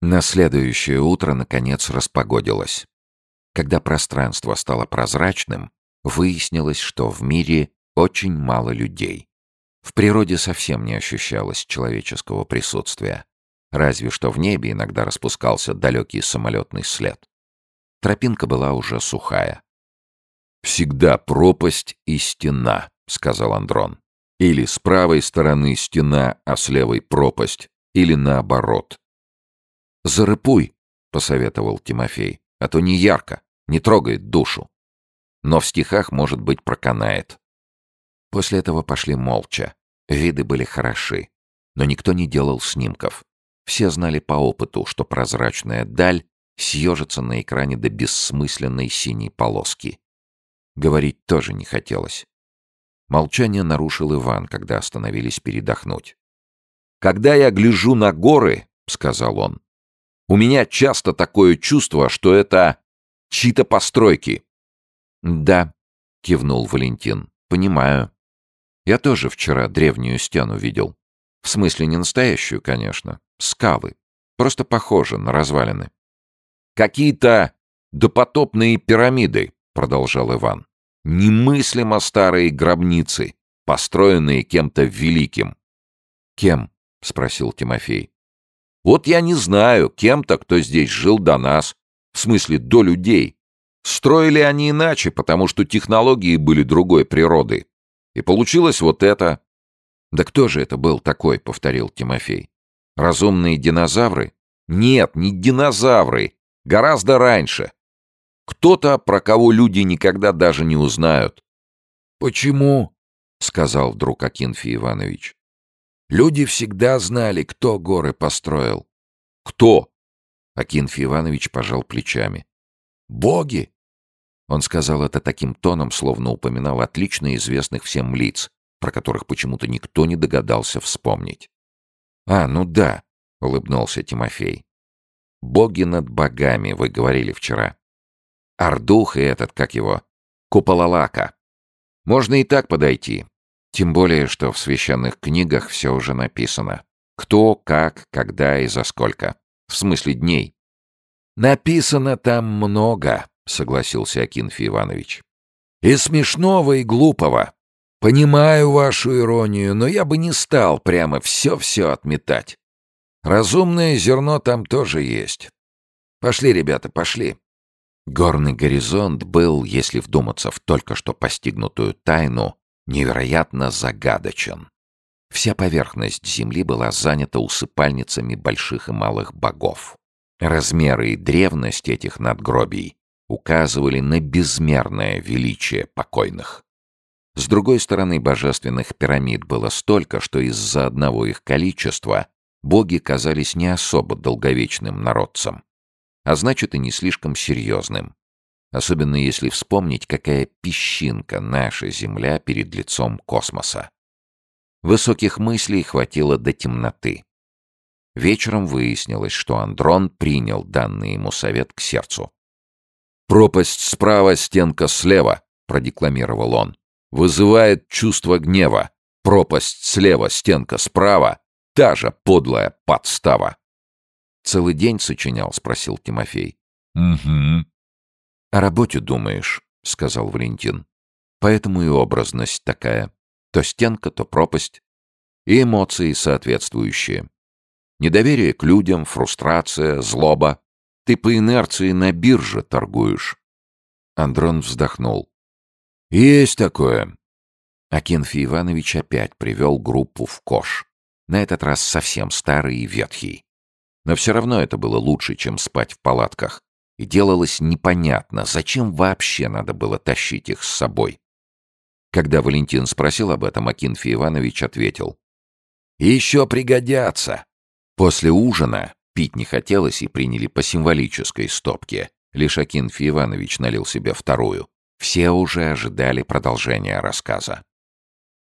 На следующее утро, наконец, распогодилось. Когда пространство стало прозрачным, выяснилось, что в мире очень мало людей. В природе совсем не ощущалось человеческого присутствия. Разве что в небе иногда распускался далекий самолетный след. Тропинка была уже сухая. «Всегда пропасть и стена», — сказал Андрон. «Или с правой стороны стена, а с левой пропасть, или наоборот». «Зарыпуй», — посоветовал Тимофей, — «а то не ярко, не трогает душу. Но в стихах, может быть, проканает». После этого пошли молча. Виды были хороши, но никто не делал снимков. Все знали по опыту, что прозрачная даль съежится на экране до бессмысленной синей полоски. Говорить тоже не хотелось. Молчание нарушил Иван, когда остановились передохнуть. «Когда я гляжу на горы, — сказал он, — у меня часто такое чувство, что это чьи-то постройки». «Да», — кивнул Валентин, — «понимаю. Я тоже вчера древнюю стену видел. В смысле, не настоящую, конечно. Скалы. Просто похожи на развалины. «Какие-то допотопные пирамиды», — продолжал Иван. «Немыслимо старые гробницы, построенные кем-то великим». «Кем?» — спросил Тимофей. «Вот я не знаю, кем-то, кто здесь жил до нас. В смысле, до людей. Строили они иначе, потому что технологии были другой природы. И получилось вот это. «Да кто же это был такой?» — повторил Тимофей. «Разумные динозавры?» «Нет, не динозавры. Гораздо раньше. Кто-то, про кого люди никогда даже не узнают». «Почему?» — сказал вдруг Акинфий Иванович. «Люди всегда знали, кто горы построил». «Кто?» — Акинфий Иванович пожал плечами. «Боги!» Он сказал это таким тоном, словно упоминал отлично известных всем лиц, про которых почему-то никто не догадался вспомнить. «А, ну да», — улыбнулся Тимофей. «Боги над богами, вы говорили вчера. Ардух и этот, как его, Куполалака. Можно и так подойти. Тем более, что в священных книгах все уже написано. Кто, как, когда и за сколько. В смысле дней. «Написано там много», — согласился Акинфий Иванович. «И смешного, и глупого. Понимаю вашу иронию, но я бы не стал прямо все-все отметать. Разумное зерно там тоже есть. Пошли, ребята, пошли. Горный горизонт был, если вдуматься в только что постигнутую тайну, невероятно загадочен. Вся поверхность Земли была занята усыпальницами больших и малых богов. Размеры и древность этих надгробий указывали на безмерное величие покойных. С другой стороны, божественных пирамид было столько, что из-за одного их количества боги казались не особо долговечным народцем, а значит и не слишком серьезным, особенно если вспомнить, какая песчинка наша Земля перед лицом космоса. Высоких мыслей хватило до темноты. Вечером выяснилось, что Андрон принял данный ему совет к сердцу. «Пропасть справа, стенка слева», — продекламировал он вызывает чувство гнева. Пропасть слева, стенка справа — та же подлая подстава. «Целый день сочинял?» — спросил Тимофей. «Угу». «О работе думаешь», — сказал Валентин. «Поэтому и образность такая. То стенка, то пропасть. И эмоции соответствующие. Недоверие к людям, фрустрация, злоба. Ты по инерции на бирже торгуешь». Андрон вздохнул. «Есть такое». Акинфий Иванович опять привел группу в кош. На этот раз совсем старый и ветхий. Но все равно это было лучше, чем спать в палатках. И делалось непонятно, зачем вообще надо было тащить их с собой. Когда Валентин спросил об этом, Акинфий Иванович ответил. «Еще пригодятся». После ужина пить не хотелось и приняли по символической стопке. Лишь Акинфий Иванович налил себе вторую. Все уже ожидали продолжения рассказа.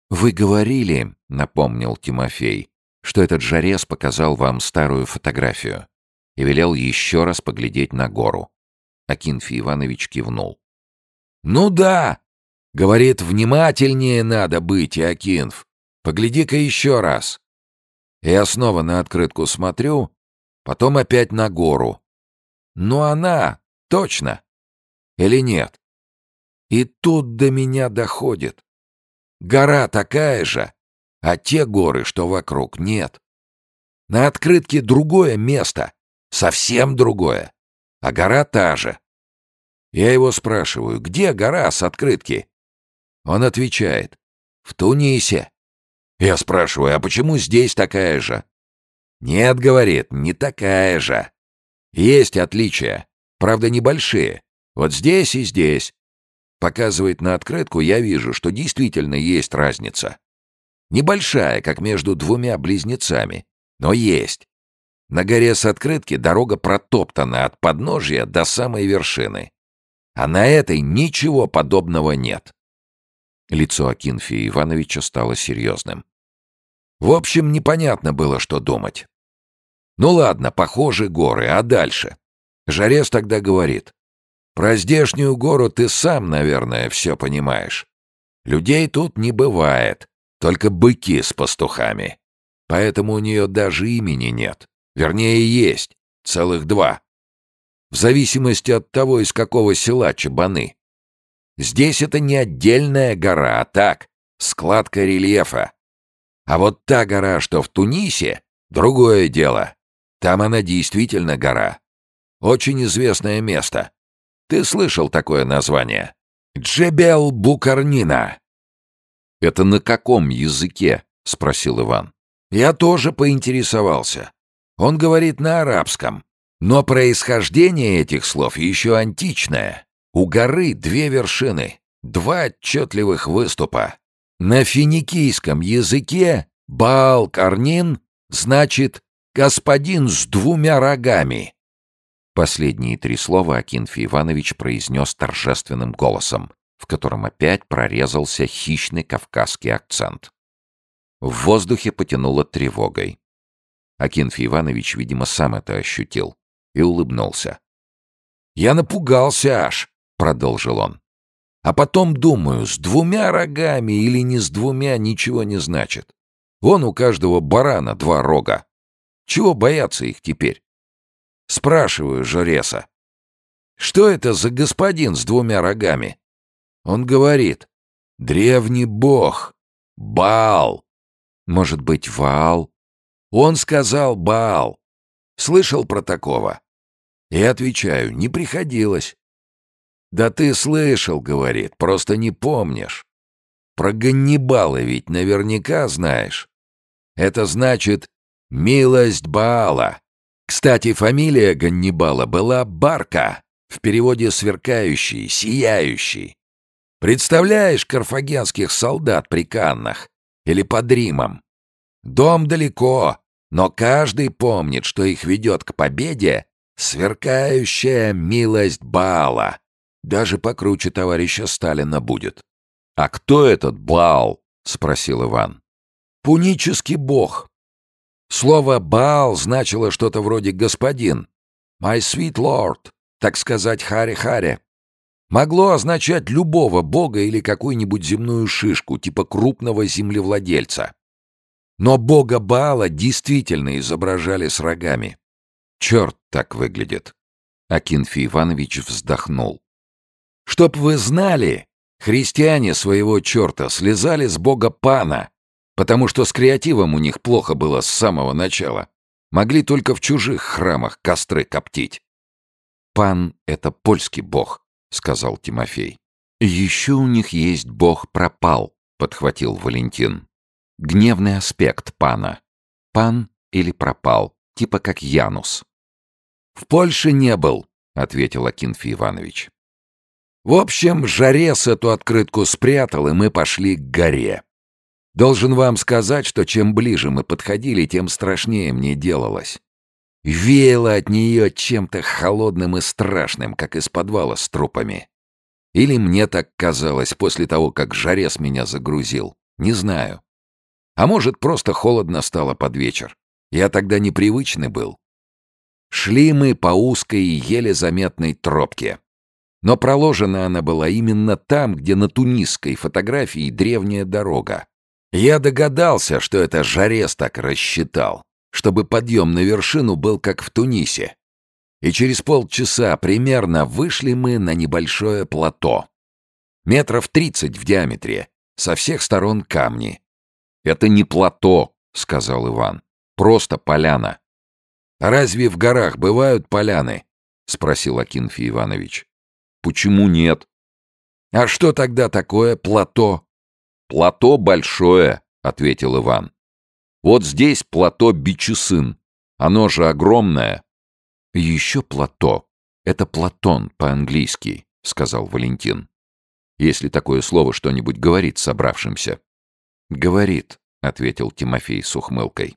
«Вы говорили, — напомнил Тимофей, — что этот жарез показал вам старую фотографию и велел еще раз поглядеть на гору. Акинфий Иванович кивнул. «Ну да!» — говорит, внимательнее надо быть, Акинф. Погляди-ка еще раз. Я снова на открытку смотрю, потом опять на гору. Но она, точно. Или нет? И тут до меня доходит. Гора такая же, а те горы, что вокруг, нет. На открытке другое место, совсем другое, а гора та же. Я его спрашиваю, где гора с открытки? Он отвечает, в Тунисе. Я спрашиваю, а почему здесь такая же? Нет, говорит, не такая же. Есть отличия, правда небольшие. Вот здесь и здесь. Показывает на открытку, я вижу, что действительно есть разница. Небольшая, как между двумя близнецами, но есть. На горе с открытки дорога протоптана от подножия до самой вершины. А на этой ничего подобного нет. Лицо Акинфия Ивановича стало серьезным. В общем, непонятно было, что думать. Ну ладно, похожи горы, а дальше? Жарес тогда говорит. Про здешнюю гору ты сам, наверное, все понимаешь. Людей тут не бывает, только быки с пастухами. Поэтому у нее даже имени нет. Вернее, есть. Целых два. В зависимости от того, из какого села чабаны. Здесь это не отдельная гора, а так, складка рельефа. А вот та гора, что в Тунисе, другое дело. Там она действительно гора. Очень известное место. Ты слышал такое название? Джебел Букарнина. Это на каком языке? спросил Иван. Я тоже поинтересовался. Он говорит на арабском, но происхождение этих слов еще античное. У горы две вершины, два отчетливых выступа. На финикийском языке Баал-Карнин значит «господин с двумя рогами». Последние три слова Акинфий Иванович произнес торжественным голосом, в котором опять прорезался хищный кавказский акцент. В воздухе потянуло тревогой. Акинфий Иванович, видимо, сам это ощутил и улыбнулся. «Я напугался аж», — продолжил он. «А потом думаю, с двумя рогами или не с двумя ничего не значит. Вон у каждого барана два рога. Чего бояться их теперь?» Спрашиваю Жореса. «Что это за господин с двумя рогами?» Он говорит. «Древний бог. Баал. Может быть, Ваал?» Он сказал Баал. Слышал про такого? Я отвечаю, не приходилось. «Да ты слышал, — говорит, — просто не помнишь. Про Ганнибала ведь наверняка знаешь. Это значит «милость Баала». Кстати, фамилия Ганнибала была Барка, в переводе «сверкающий», «сияющий». Представляешь карфагенских солдат при Каннах или под Римом? Дом далеко, но каждый помнит, что их ведет к победе сверкающая милость Баала. Даже покруче товарища Сталина будет. «А кто этот Баал?» — спросил Иван. «Пунический бог. Слово «Баал» значило что-то вроде «господин». «My sweet lord», так сказать, «харе-харе». Могло означать любого бога или какую-нибудь земную шишку, типа крупного землевладельца. Но бога Баала действительно изображали с рогами. Черт так выглядит. Акинфий Иванович вздохнул. Чтоб вы знали, христиане своего черта слезали с бога Пана, потому что с креативом у них плохо было с самого начала. Могли только в чужих храмах костры коптить. «Пан — это польский бог», — сказал Тимофей. «Еще у них есть бог пропал», — подхватил Валентин. «Гневный аспект пана. Пан или пропал, типа как Янус». «В Польше не был», — ответил Акинфий Иванович. «В общем, Жарес эту открытку спрятал, и мы пошли к горе. Должен вам сказать, что чем ближе мы подходили, тем страшнее мне делалось. Веяло от нее чем-то холодным и страшным, как из подвала с трупами. Или мне так казалось после того, как жарес меня загрузил. Не знаю. А может, просто холодно стало под вечер. Я тогда непривычный был. Шли мы по узкой и еле заметной тропке. Но проложена она была именно там, где на тунисской фотографии древняя дорога. Я догадался, что это Жарес так рассчитал. чтобы подъем на вершину был как в Тунисе. И через полчаса примерно вышли мы на небольшое плато. Метров тридцать в диаметре, со всех сторон камни. «Это не плато», — сказал Иван. «Просто поляна». «Разве в горах бывают поляны?» — спросил Акинфий Иванович. «Почему нет?» «А что тогда такое плато?» «Плато большое», — ответил Иван. «Вот здесь плато Бичесын. Оно же огромное». «Еще плато. Это Платон по-английски», — сказал Валентин. «Если такое слово что-нибудь говорит собравшимся». «Говорит», — ответил Тимофей с ухмылкой.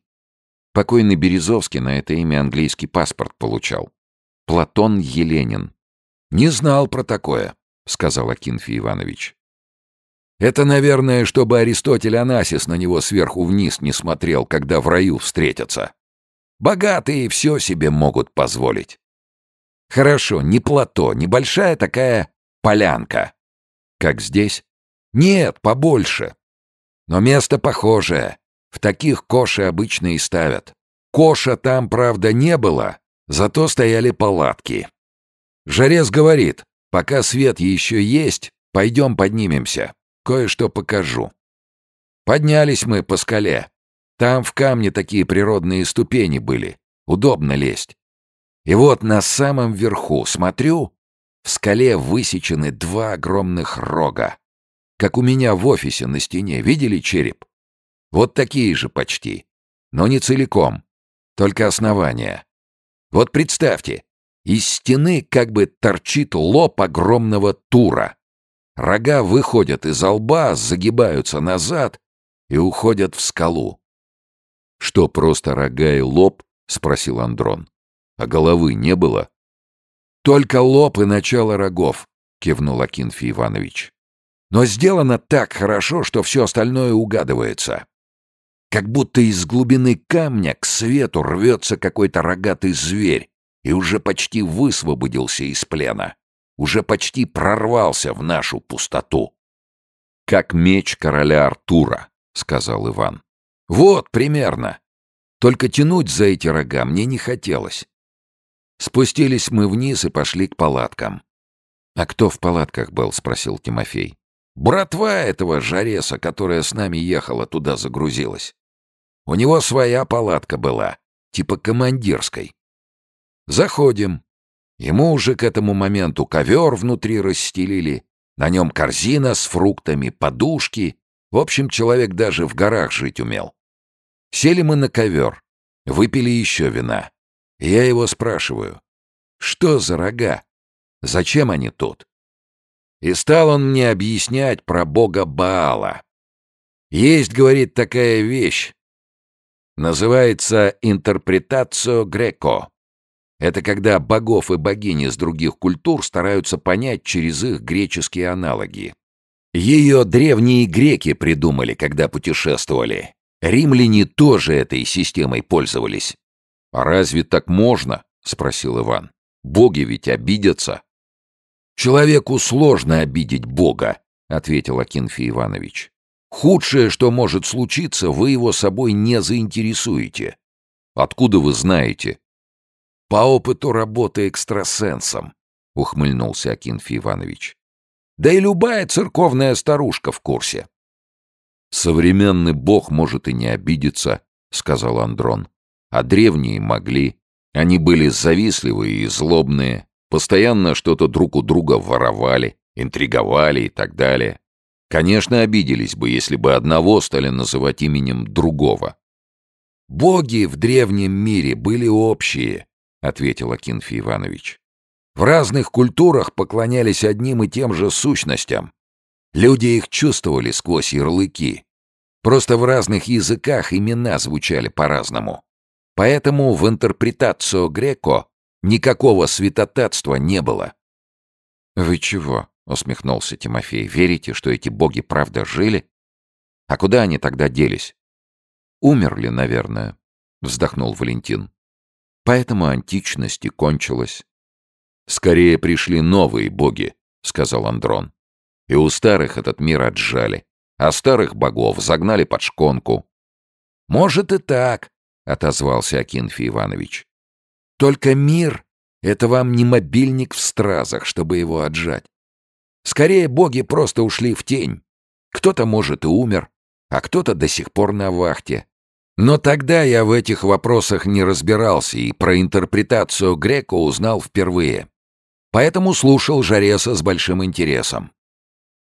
Покойный Березовский на это имя английский паспорт получал. Платон Еленин. «Не знал про такое», — сказал Акинфий Иванович. «Это, наверное, чтобы Аристотель Анасис на него сверху вниз не смотрел, когда в раю встретятся. Богатые все себе могут позволить. Хорошо, не плато, небольшая такая полянка. Как здесь? Нет, побольше. Но место похожее. В таких коши обычно и ставят. Коша там, правда, не было, зато стояли палатки. Жарес говорит, пока свет еще есть, пойдем поднимемся. Кое-что покажу. Поднялись мы по скале. Там в камне такие природные ступени были. Удобно лезть. И вот на самом верху, смотрю, в скале высечены два огромных рога. Как у меня в офисе на стене. Видели череп? Вот такие же почти. Но не целиком. Только основания. Вот представьте, из стены как бы торчит лоб огромного тура. Рога выходят из лба, загибаются назад и уходят в скалу. «Что, просто рога и лоб?» — спросил Андрон. «А головы не было?» «Только лоб и начало рогов», — кивнул Акинфий Иванович. «Но сделано так хорошо, что все остальное угадывается. Как будто из глубины камня к свету рвется какой-то рогатый зверь и уже почти высвободился из плена, уже почти прорвался в нашу пустоту. «Как меч короля Артура», — сказал Иван. «Вот, примерно. Только тянуть за эти рога мне не хотелось. Спустились мы вниз и пошли к палаткам. «А кто в палатках был?» — спросил Тимофей. «Братва этого Жареса, которая с нами ехала, туда загрузилась. У него своя палатка была, типа командирской. Заходим. Ему уже к этому моменту ковер внутри расстелили, на нем корзина с фруктами, подушки. В общем, человек даже в горах жить умел. Сели мы на ковер, выпили еще вина. я его спрашиваю, что за рога? Зачем они тут? И стал он мне объяснять про бога Баала. Есть, говорит, такая вещь, Называется «интерпретацио греко». Это когда богов и богини с других культур стараются понять через их греческие аналоги. Ее древние греки придумали, когда путешествовали. Римляне тоже этой системой пользовались. «А разве так можно?» — спросил Иван. «Боги ведь обидятся». «Человеку сложно обидеть Бога», — ответил Акинфий Иванович. Худшее, что может случиться, вы его собой не заинтересуете. Откуда вы знаете? По опыту работы экстрасенсом, ухмыльнулся Акинфий Иванович. Да и любая церковная старушка в курсе. Современный бог может и не обидеться, сказал Андрон. А древние могли. Они были завистливые и злобные, постоянно что-то друг у друга воровали, интриговали и так далее. Конечно, обиделись бы, если бы одного стали называть именем другого. «Боги в древнем мире были общие», — ответил Акинфий Иванович. «В разных культурах поклонялись одним и тем же сущностям. Люди их чувствовали сквозь ярлыки. Просто в разных языках имена звучали по-разному. Поэтому в интерпретацию Греко никакого святотатства не было». «Вы чего?» — усмехнулся Тимофей. «Верите, что эти боги правда жили? А куда они тогда делись?» «Умерли, наверное», — вздохнул Валентин. «Поэтому античность и кончилась». «Скорее пришли новые боги», — сказал Андрон. «И у старых этот мир отжали, а старых богов загнали под шконку». «Может и так», — отозвался Акинфий Иванович. «Только мир — это вам не мобильник в стразах, чтобы его отжать. Скорее, боги просто ушли в тень. Кто-то, может, и умер, а кто-то до сих пор на вахте. Но тогда я в этих вопросах не разбирался и про интерпретацию Грека узнал впервые. Поэтому слушал Жареса с большим интересом.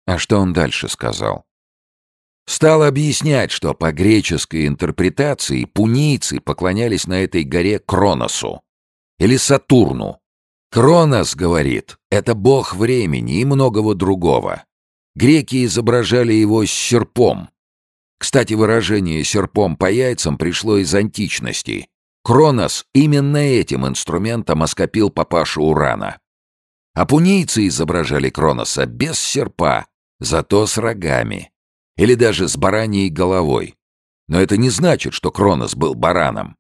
А что он дальше сказал? Стал объяснять, что по греческой интерпретации пунийцы поклонялись на этой горе Кроносу или Сатурну. Кронос, говорит, это бог времени и многого другого. Греки изображали его с серпом, кстати, выражение «серпом по яйцам» пришло из античности. Кронос именно этим инструментом оскопил папашу Урана. Апунийцы изображали Кроноса без серпа, зато с рогами. Или даже с бараньей головой. Но это не значит, что Кронос был бараном.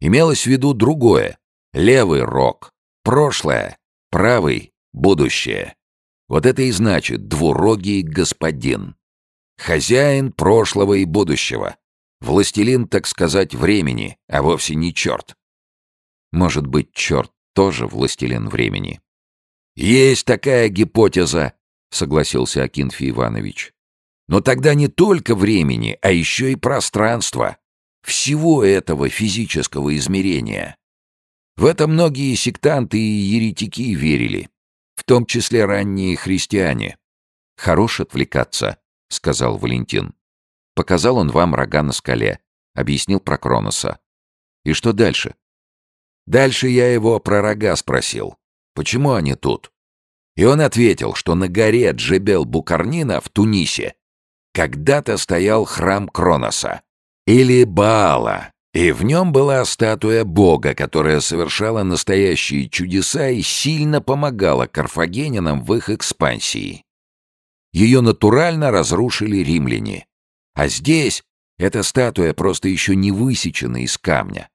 Имелось в виду другое. Левый рог. Прошлое. Правый. Будущее. Вот это и значит двурогий господин. Хозяин прошлого и будущего. Властелин, так сказать, времени, а вовсе не черт. Может быть, черт тоже властелин времени? Есть такая гипотеза, согласился Акинфий Иванович. Но тогда не только времени, а еще и пространства. Всего этого физического измерения. В это многие сектанты и еретики верили, в том числе ранние христиане. Хорош отвлекаться, — сказал Валентин. «Показал он вам рога на скале», — объяснил про Кроноса. «И что дальше?» «Дальше я его про рога спросил. Почему они тут?» И он ответил, что на горе Джебел-Букарнина в Тунисе когда-то стоял храм Кроноса, или Баала, и в нем была статуя бога, которая совершала настоящие чудеса и сильно помогала карфагенинам в их экспансии. Ее натурально разрушили римляне. А здесь эта статуя просто еще не высечена из камня.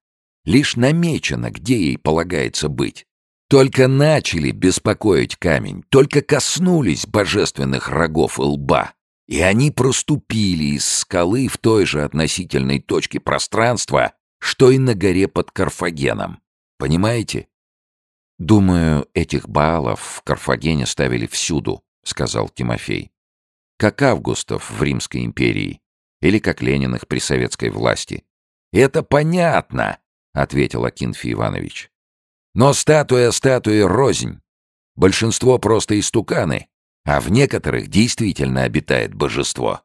Лишь намечена, где ей полагается быть. Только начали беспокоить камень, только коснулись божественных рогов и лба, и они проступили из скалы в той же относительной точке пространства, что и на горе под Карфагеном. Понимаете? «Думаю, этих Баалов в Карфагене ставили всюду», — сказал Тимофей как Августов в Римской империи или как Лениных при советской власти. «Это понятно», — ответил Акинфий Иванович. «Но статуя статуи рознь. Большинство просто истуканы, а в некоторых действительно обитает божество.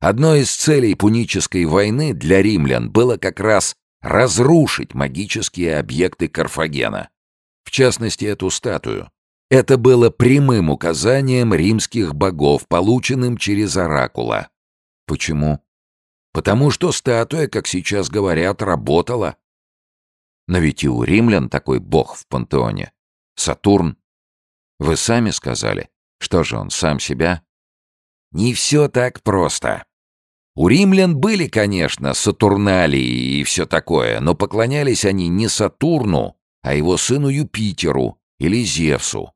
Одной из целей пунической войны для римлян было как раз разрушить магические объекты Карфагена, в частности, эту статую. Это было прямым указанием римских богов, полученным через оракула. Почему? Потому что статуя, как сейчас говорят, работала. Но ведь и у римлян такой бог в пантеоне. Сатурн. Вы сами сказали. Что же он, сам себя? Не все так просто. У римлян были, конечно, Сатурналии и все такое, но поклонялись они не Сатурну, а его сыну Юпитеру или Зевсу.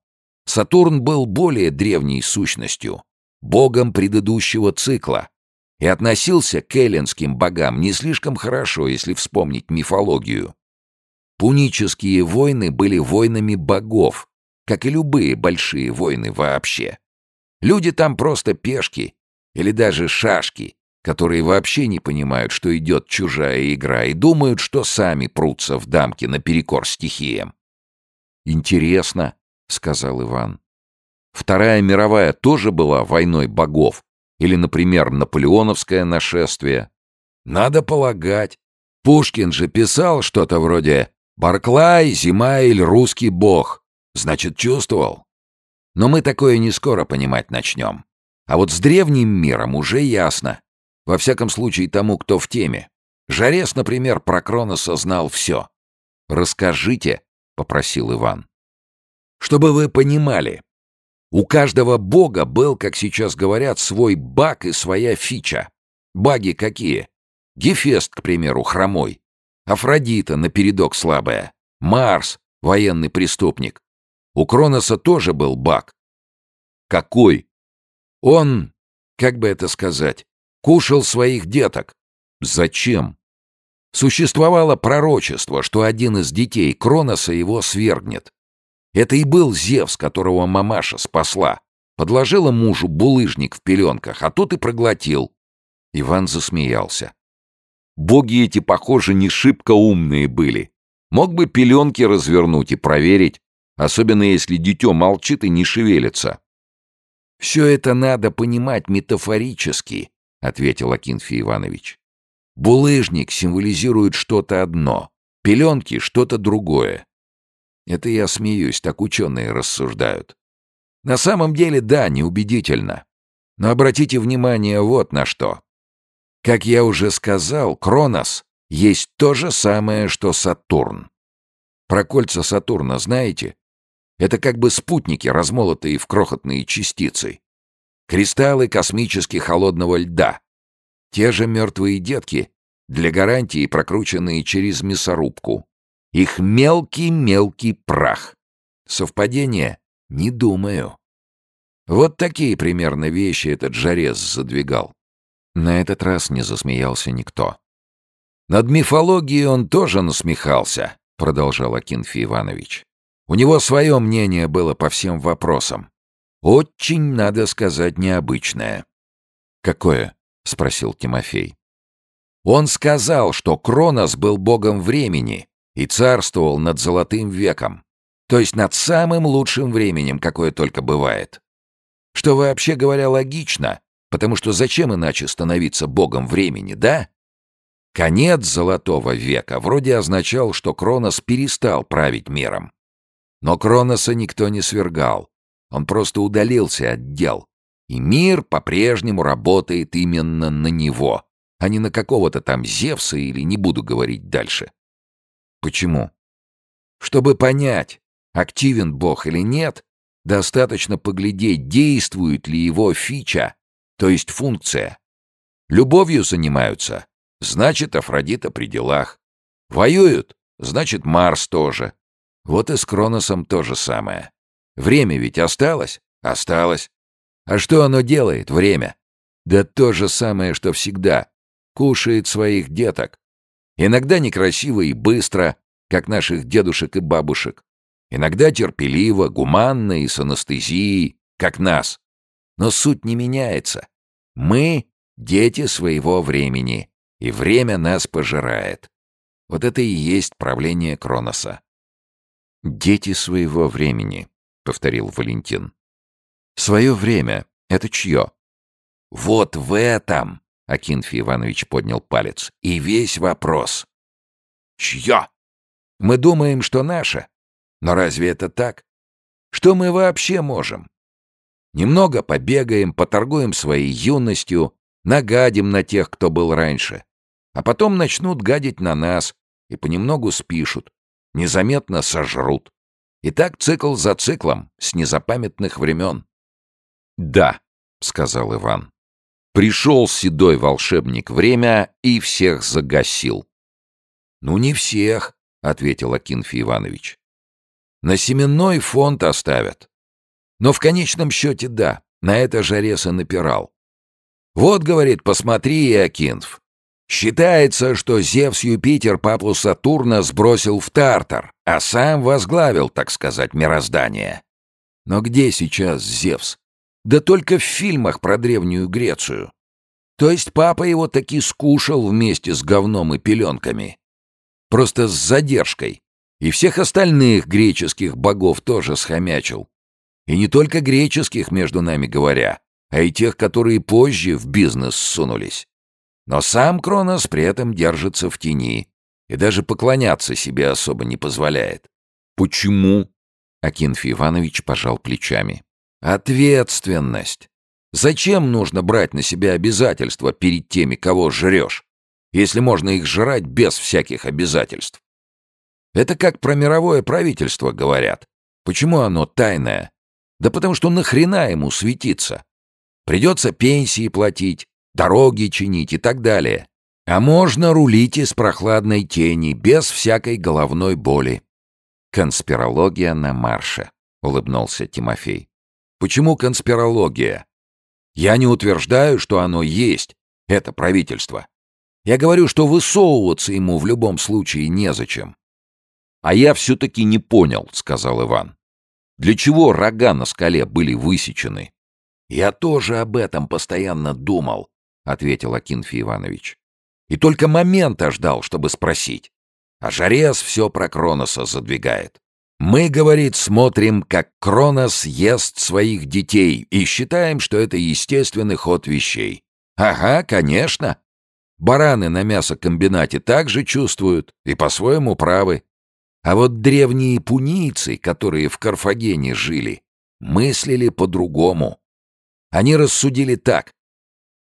Сатурн был более древней сущностью, богом предыдущего цикла, и относился к эллинским богам не слишком хорошо, если вспомнить мифологию. Пунические войны были войнами богов, как и любые большие войны вообще. Люди там просто пешки или даже шашки, которые вообще не понимают, что идет чужая игра, и думают, что сами прутся в дамки наперекор стихиям. Интересно, — сказал Иван. Вторая мировая тоже была войной богов. Или, например, наполеоновское нашествие. Надо полагать. Пушкин же писал что-то вроде «Барклай, Зимаиль, русский бог». Значит, чувствовал. Но мы такое не скоро понимать начнем. А вот с древним миром уже ясно. Во всяком случае, тому, кто в теме. Жарес, например, про Кроноса знал все. «Расскажите», — попросил Иван. Чтобы вы понимали, у каждого бога был, как сейчас говорят, свой баг и своя фича. Баги какие? Гефест, к примеру, хромой. Афродита, напередок слабая. Марс, военный преступник. У Кроноса тоже был баг. Какой? Он, как бы это сказать, кушал своих деток. Зачем? Существовало пророчество, что один из детей Кроноса его свергнет. Это и был Зевс, которого мамаша спасла. Подложила мужу булыжник в пеленках, а тот и проглотил. Иван засмеялся. Боги эти, похоже, не шибко умные были. Мог бы пеленки развернуть и проверить, особенно если дитё молчит и не шевелится. «Все это надо понимать метафорически», — ответил Акинфий Иванович. «Булыжник символизирует что-то одно, пеленки — что-то другое. Это я смеюсь, так ученые рассуждают. На самом деле, да, неубедительно. Но обратите внимание вот на что. Как я уже сказал, Кронос есть то же самое, что Сатурн. Про кольца Сатурна знаете? Это как бы спутники, размолотые в крохотные частицы. Кристаллы космически холодного льда. Те же мертвые детки, для гарантии прокрученные через мясорубку. Их мелкий-мелкий прах. Совпадение? Не думаю. Вот такие примерно вещи этот жарез задвигал. На этот раз не засмеялся никто. «Над мифологией он тоже насмехался», — продолжал Акинфий Иванович. «У него свое мнение было по всем вопросам. Очень, надо сказать, необычное». «Какое?» — спросил Тимофей. «Он сказал, что Кронос был богом времени и царствовал над Золотым веком, то есть над самым лучшим временем, какое только бывает. Что вообще говоря логично, потому что зачем иначе становиться богом времени, да? Конец Золотого века вроде означал, что Кронос перестал править миром. Но Кроноса никто не свергал. Он просто удалился от дел. И мир по-прежнему работает именно на него, а не на какого-то там Зевса или не буду говорить дальше. Почему? Чтобы понять, активен Бог или нет, достаточно поглядеть, действует ли его фича, то есть функция. Любовью занимаются, Значит, Афродита при делах. Воюют, значит, Марс тоже. Вот и с Кроносом то же самое. Время ведь осталось? Осталось. А что оно делает, время? Да то же самое, что всегда. Кушает своих деток. Иногда некрасиво и быстро, как наших дедушек и бабушек. Иногда терпеливо, гуманно и с анестезией, как нас. Но суть не меняется. Мы — дети своего времени и время нас пожирает. Вот это и есть правление Кроноса. «Дети своего времени», — повторил Валентин. «Свое время — это чье?» «Вот в этом!» — Акинфий Иванович поднял палец. «И весь вопрос. Чье? Мы думаем, что наше. Но разве это так? Что мы вообще можем? Немного побегаем, поторгуем своей юностью, нагадим на тех, кто был раньше. А потом начнут гадить на нас и понемногу спишут, незаметно сожрут. И так цикл за циклом, с незапамятных времен. «Да», — сказал Иван. Пришел седой волшебник время и всех загасил. «Ну, не всех», — ответил Акинфий Иванович. «На семенной фонд оставят. Но в конечном счете да, на это Жареса напирал. Вот, говорит, посмотри, Акинф, Считается, что Зевс Юпитер папу Сатурна сбросил в Тартар, а сам возглавил, так сказать, мироздание. Но где сейчас Зевс? Да только в фильмах про Древнюю Грецию. То есть папа его таки скушал вместе с говном и пеленками. Просто с задержкой. И всех остальных греческих богов тоже схомячил. И не только греческих, между нами говоря, а и тех, которые позже в бизнес сунулись. Но сам Кронос при этом держится в тени и даже поклоняться себе особо не позволяет. «Почему?» — Акинфий Иванович пожал плечами. «Ответственность. Зачем нужно брать на себя обязательства перед теми, кого жрешь, если можно их жрать без всяких обязательств? Это как про мировое правительство говорят. Почему оно тайное? Да потому что нахрена ему светиться? Придется пенсии платить, дороги чинить и так далее. А можно рулить из прохладной тени, без всякой головной боли. Конспирология на марше, улыбнулся Тимофей. Почему конспирология? Я не утверждаю, что оно есть, это правительство. Я говорю, что высовываться ему в любом случае незачем. «А я все-таки не понял», — сказал Иван. «Для чего рога на скале были высечены?» «Я тоже об этом постоянно думал», — ответил Акинфий Иванович. «И только момента ждал, чтобы спросить. А Жарес все про Кроноса задвигает. Мы, говорит, смотрим, как Кронос ест своих детей и считаем, что это естественный ход вещей. Ага, конечно. Бараны на мясокомбинате также чувствуют и по-своему правы. А вот древние пунийцы, которые в Карфагене жили, мыслили по-другому. Они рассудили так.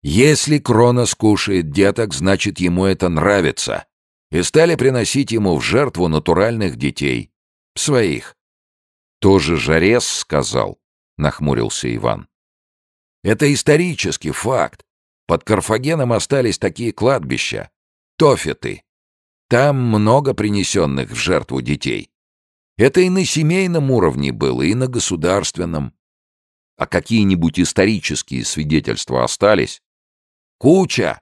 Если Кронос кушает деток, значит, ему это нравится. И стали приносить ему в жертву натуральных детей. Своих. «Тоже Жарес сказал», — нахмурился Иван. «Это исторический факт. Под Карфагеном остались такие кладбища. Тофеты. Там много принесенных в жертву детей. Это и на семейном уровне было, и на государственном. А какие-нибудь исторические свидетельства остались? Куча.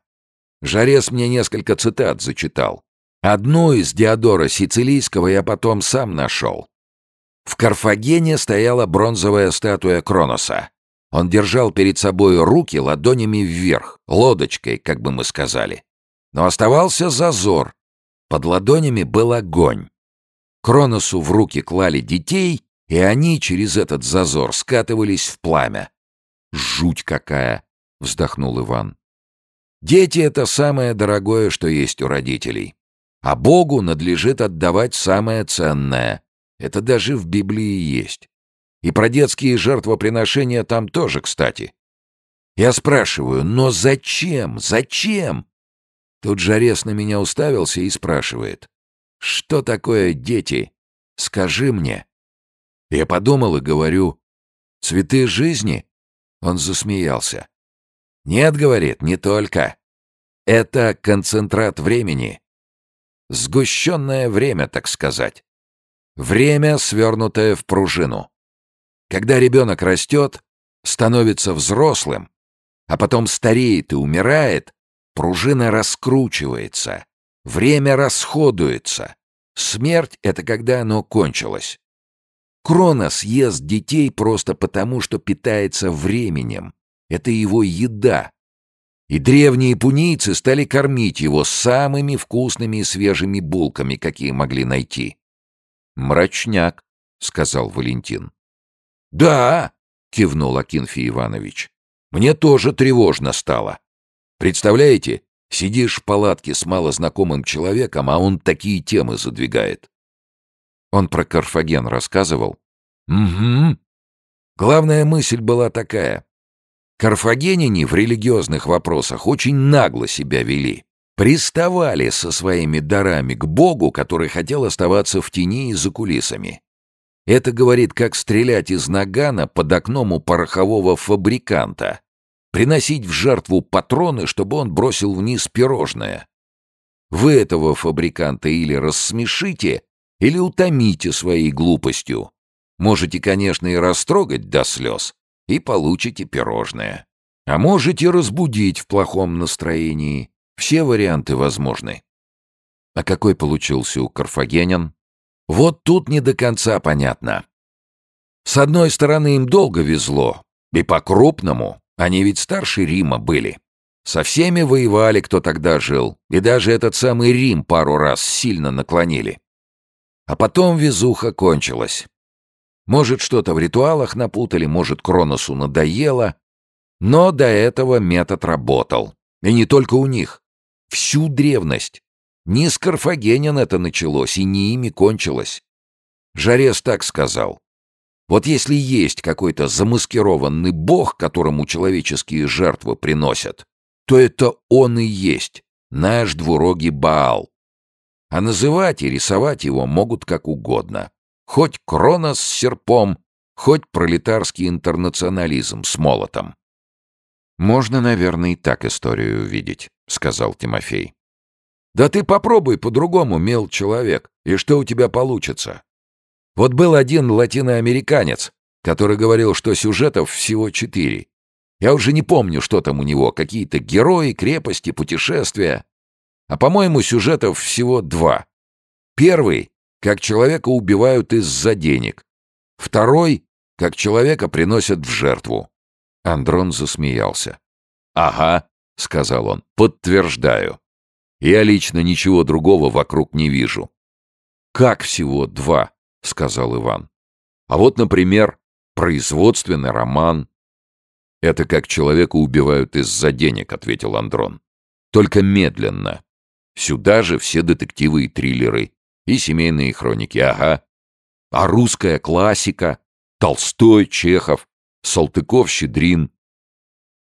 Жарес мне несколько цитат зачитал. Одну из Диодора Сицилийского я потом сам нашел. В Карфагене стояла бронзовая статуя Кроноса. Он держал перед собой руки ладонями вверх, лодочкой, как бы мы сказали. Но оставался зазор. Под ладонями был огонь. Кроносу в руки клали детей, и они через этот зазор скатывались в пламя. «Жуть какая!» — вздохнул Иван. «Дети — это самое дорогое, что есть у родителей. А Богу надлежит отдавать самое ценное. Это даже в Библии есть. И про детские жертвоприношения там тоже, кстати. Я спрашиваю, но зачем? Зачем? Тут Жарес на меня уставился и спрашивает. Что такое дети? Скажи мне. Я подумал и говорю. Цветы жизни? Он засмеялся. Нет, говорит, не только. Это концентрат времени. Сгущенное время, так сказать. Время, свернутое в пружину. Когда ребенок растет, становится взрослым, а потом стареет и умирает, пружина раскручивается, время расходуется. Смерть — это когда оно кончилось. Кронос ест детей просто потому, что питается временем. Это его еда. И древние пунийцы стали кормить его самыми вкусными и свежими булками, какие могли найти. «Мрачняк», — сказал Валентин. «Да», — кивнул Акинфий Иванович. «Мне тоже тревожно стало. Представляете, сидишь в палатке с малознакомым человеком, а он такие темы задвигает». Он про Карфаген рассказывал? «Угу». Главная мысль была такая. Карфагеняне в религиозных вопросах очень нагло себя вели. Приставали со своими дарами к Богу, который хотел оставаться в тени и за кулисами. Это говорит, как стрелять из нагана под окном у порохового фабриканта. Приносить в жертву патроны, чтобы он бросил вниз пирожное. Вы этого фабриканта или рассмешите, или утомите своей глупостью. Можете, конечно, и растрогать до слез, и получите пирожное. А можете разбудить в плохом настроении. Все варианты возможны. А какой получился у Карфагенян? Вот тут не до конца понятно. С одной стороны, им долго везло, и по-крупному, они ведь старше Рима были. Со всеми воевали, кто тогда жил, и даже этот самый Рим пару раз сильно наклонили. А потом везуха кончилась. Может, что-то в ритуалах напутали, может, Кроносу надоело, но до этого метод работал. И не только у них. Всю древность. Не с Карфагенян это началось и не ими кончилось. Жарес так сказал. Вот если есть какой-то замаскированный бог, которому человеческие жертвы приносят, то это он и есть, наш двурогий Баал. А называть и рисовать его могут как угодно. Хоть Кронос с серпом, хоть пролетарский интернационализм с молотом. «Можно, наверное, и так историю увидеть», — сказал Тимофей. Да ты попробуй по-другому, мил человек, и что у тебя получится? Вот был один латиноамериканец, который говорил, что сюжетов всего четыре. Я уже не помню, что там у него, какие-то герои, крепости, путешествия. А по-моему, сюжетов всего два. Первый — как человека убивают из-за денег. Второй — как человека приносят в жертву. Андрон засмеялся. «Ага», — сказал он, — «подтверждаю. Я лично ничего другого вокруг не вижу». «Как всего два?» — сказал Иван. «А вот, например, производственный роман». «Это как человека убивают из-за денег», — ответил Андрон. «Только медленно. Сюда же все детективы и триллеры. И семейные хроники, ага. А русская классика? Толстой, Чехов, Салтыков, Щедрин.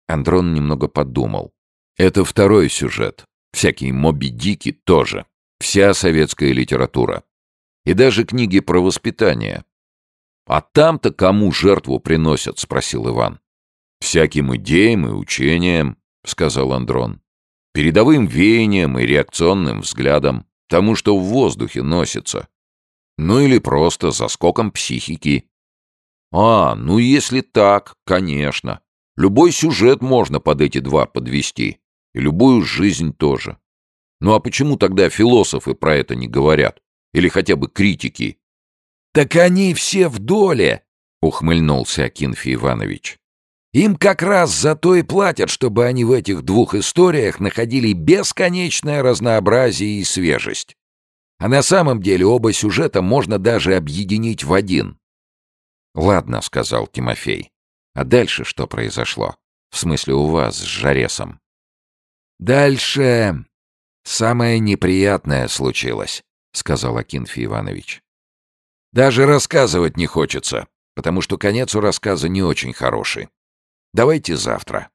Андрон немного подумал. Это второй сюжет. Всякие Моби-Дики тоже. Вся советская литература. И даже книги про воспитание. «А там-то кому жертву приносят?» — спросил Иван. «Всяким идеям и учениям», — сказал Андрон. «Передовым веянием и реакционным взглядом, тому, что в воздухе носится. Ну или просто заскоком психики. А, ну если так, конечно. Любой сюжет можно под эти два подвести. И любую жизнь тоже. Ну а почему тогда философы про это не говорят? Или хотя бы критики? «Так они все в доле!» — ухмыльнулся Акинфий Иванович. «Им как раз за то и платят, чтобы они в этих двух историях находили бесконечное разнообразие и свежесть. А на самом деле оба сюжета можно даже объединить в один. «Ладно», — сказал Тимофей. «А дальше что произошло? В смысле у вас с Жаресом?» «Дальше самое неприятное случилось», — сказал Акинфий Иванович. «Даже рассказывать не хочется, потому что конец у рассказа не очень хороший. Давайте завтра».